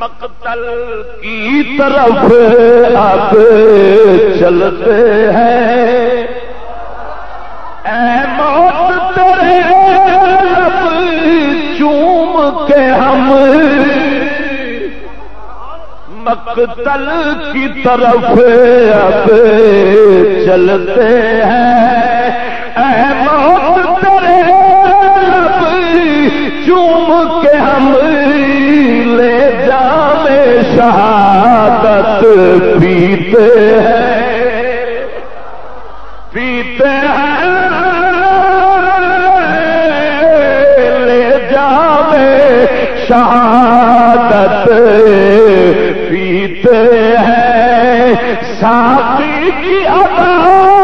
مقتل کی طرف اب چلتے ہیں۔ اے موت تیرے چوم کے ہم۔ مقتل کی طرف اب چلتے ہیں۔ اے موت تیرے چوم کے ہم۔ رات پیتے ہیں پیتے ہیں لے جاوے شہادت پیتے ہیں ساتھی کی ادا